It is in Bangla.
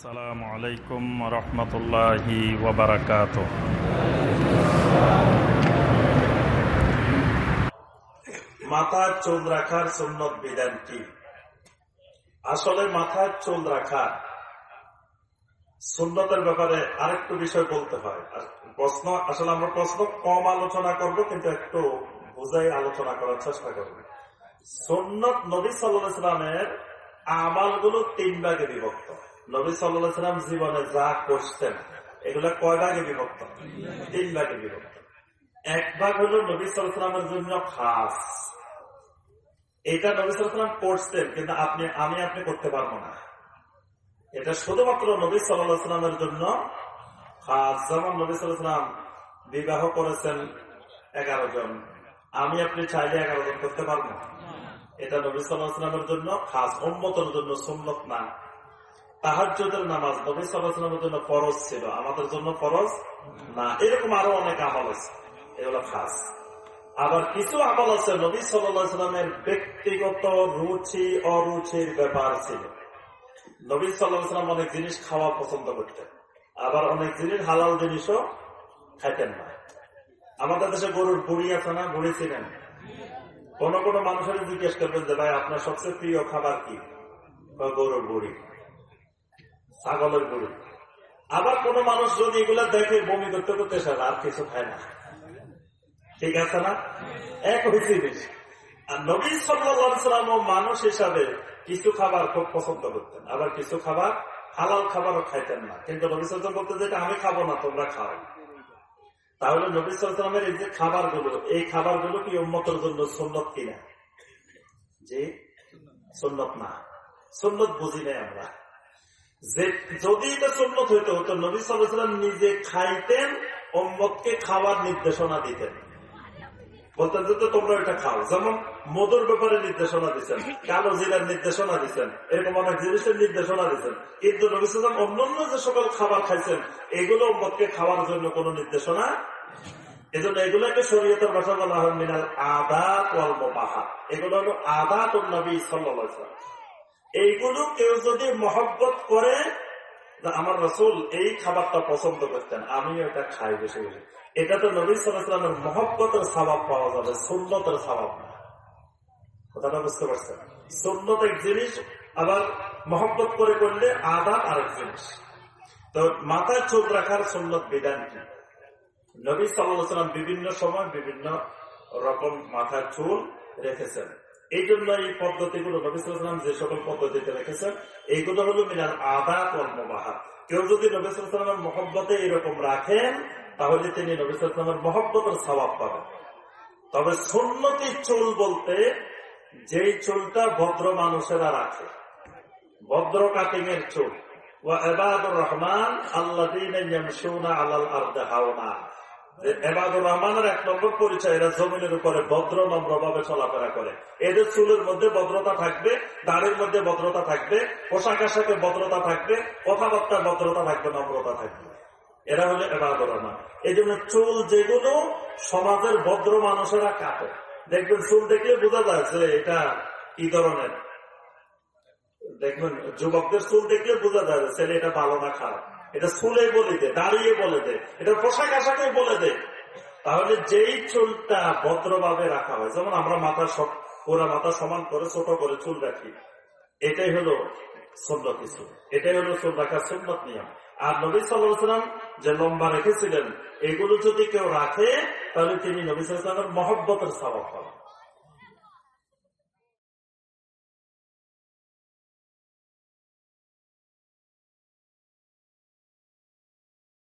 আসসালামু আলাইকুম রহমতুল্লাহি ওবরাকাত মাথার রাখার সুন্নত বিধান কি? আসলে মাথার রাখা সুন্নতের ব্যাপারে আরেকটু বিষয় বলতে হয়। প্রশ্ন, আসলে আমরা প্রশ্ন কম আলোচনা করব, কিন্তু একটু বুঝাই আলোচনা করার চেষ্টা করব। সুন্নত নবী সাল্লামের আমালগুলো তিন ভাগে বিভক্ত। নবী সাল্লাম জীবনে যা করছেন, এগুলো কয় ভাগে বিভক্ত? তিন ভাগে বিভক্ত। এক ভাগ হলো নবী সাল্লামের জন্য খাস। এটা নবী সাল্লাম করছেন, কিন্তু আপনি, আমি আপনি করতে পারব না। এটা শুধুমাত্র নবী সাল্লামের জন্য খাস। যেমন নবী সাল্লাম বিবাহ করেছেন এগারো জন। আমি আপনি চাইলে এগারো জন করতে পারব। এটা নবী সাল্লাহামের জন্য খাস। উম্মতের জন্য সুন্নত না। তাহাজ্যদের নামাজ, নবী সাল্লাহামের জন্য ফরজ ছিল। আমাদের জন্য ফরজ না। এরকম আরও অনেক আমল আছে। এগুলো খাস। আবার কিছু আমল আছে, নবী সাল্লামের ব্যক্তিগত রুচি, অরুচির ব্যাপার ছিল। নবী সাল্লাম অনেক জিনিস খাওয়া পছন্দ করতেন। আবার অনেক জিনিস হালাল জিনিসও খাইতেন না। আমাদের দেশে গরুর বুড়ি আছে না? বুড়ি ছিলেন কোন কোন মানুষের জিজ্ঞেস করবেন যে, ভাই, আপনার সবচেয়ে প্রিয় খাবার কি? গরুর বুড়ি। ছাগলের গরু। আবার কোন মানুষ যদি এগুলা দেখে বমি করতে করতে সারা আর কিছু খায় না। ঠিক আছে না? এক হয়েছে জিনিস আর নবী সাল্লাম ও মানুষ হিসাবে কিছু খাবার খুব পছন্দ করতেন। আবার কিছু খাবার হালাল খাবারও খাইতেন না। কিন্তু নবী সাল্লাম বলতে যেটা আমি খাব না, তোমরা খাও। তাহলে নবী সালামের এই যে খাবারগুলো, এই খাবারগুলো কি উন্মতের জন্য সুন্নত কিনা? যে সুন্নত না। সুন্নত বুঝি নাই আমরা। যে যদি এটা সুন্নত হইতো, তো নবী সাল্লাম নিজে খাইতেন, উম্মতকে খাওয়ার নির্দেশনা দিতেন। বলতেন যে তোমরা এটা খাও। যেমন মধুর ব্যাপারে নির্দেশনা দিচ্ছেন কালো জিরার নির্দেশনা দিচ্ছেন এরকম অনেক জিনিসের নির্দেশনা দিচ্ছেন কিন্তু নবী সালাম অন্যান্য যে সকল খাবার খাইছেন, এগুলো উম্মতকে খাওয়ার জন্য কোন নির্দেশনা এজন্য এগুলোকে শরীয়তের ভাষা বলা হয় মিনাল আদাত বাহা এগুলো হলো আদাত নবী সাল্লাম এইগুলো কেউ যদি মহব্বত করে আমার রসুল এই খাবারটা পছন্দ করতেন, আমি এটা খাই বেশি বেশি। এটা তো নবী সালামের মহব্বতের স্বভাব পাওয়া যাবে, সুন্নতের স্বভাব না। কথাটা বুঝতে পারছেন? সুন্নত এক জিনিস, আবার মহব্বত করে করলে আদাত আরেক জিনিস। তো মাথায় চোখ রাখার সুন্নত বিধান কি? নবী সাল্লাম বিভিন্ন সময় বিভিন্ন রকম মাথার চুল রেখেছেন। এই জন্য এই পদ্ধতিগুলো নবী সাল্লাম যে সকল পদ্ধতিতে রেখেছেন এইগুলো হলো মিনার আদা কর্মবাহা কেউ যদি নবী সাল্লামের মহব্বতে এরকম রাখেন, তাহলে তিনি নবী সাল্লামের মহব্বতের স্বভাব পাবেন। তবে সুন্নতি চুল বলতে যেই চুলটা ভদ্র মানুষেরা রাখে, ভদ্র কাটিং এর চুল। ও এবাদুর রহমান আল্লাহ আলাল হাওনা এবাদুর রহমানের এক নম্বর পরিচয়, এরা জমিনের উপরে ভদ্র চলাফেরা করে। এদের চুলের মধ্যে ভদ্রতা থাকবে, দাড়ির মধ্যে ভদ্রতা থাকবে ভদ্রতা থাকবে ভদ্রতা থাকবে, নম্রতা থাকবে। এরা হলো এবাদুর রহমান। এই জন্য চুল যেগুলো সমাজের ভদ্র মানুষেরা কাটে দেখবেন চুল দেখলে বোঝা যায় যে এটা কি ধরনের। দেখবেন যুবকদের চুল দেখলে বোঝা যায় ছেলে এটা ভালো না খারাপ। এটা চুলে বলে দে, দাঁড়িয়ে বলে দে, এটা পোশাক আশাকে বলে দে। তাহলে যেই চুলটা ভদ্রভাবে রাখা হয়, যেমন আমরা মাথা সব, ওরা মাথা সমান করে, ছোট করে চুল রাখি, এটাই হলো সুন্নত কিছু এটাই হলো চুল রাখার সুন্নত নিয়ম। আর নবী সাল্লাম যে লম্বা রেখেছিলেন, এগুলো যদি কেউ রাখে, তাহলে তিনি নবী সাল্লামের মহব্বতের স্বভাব পাবেন।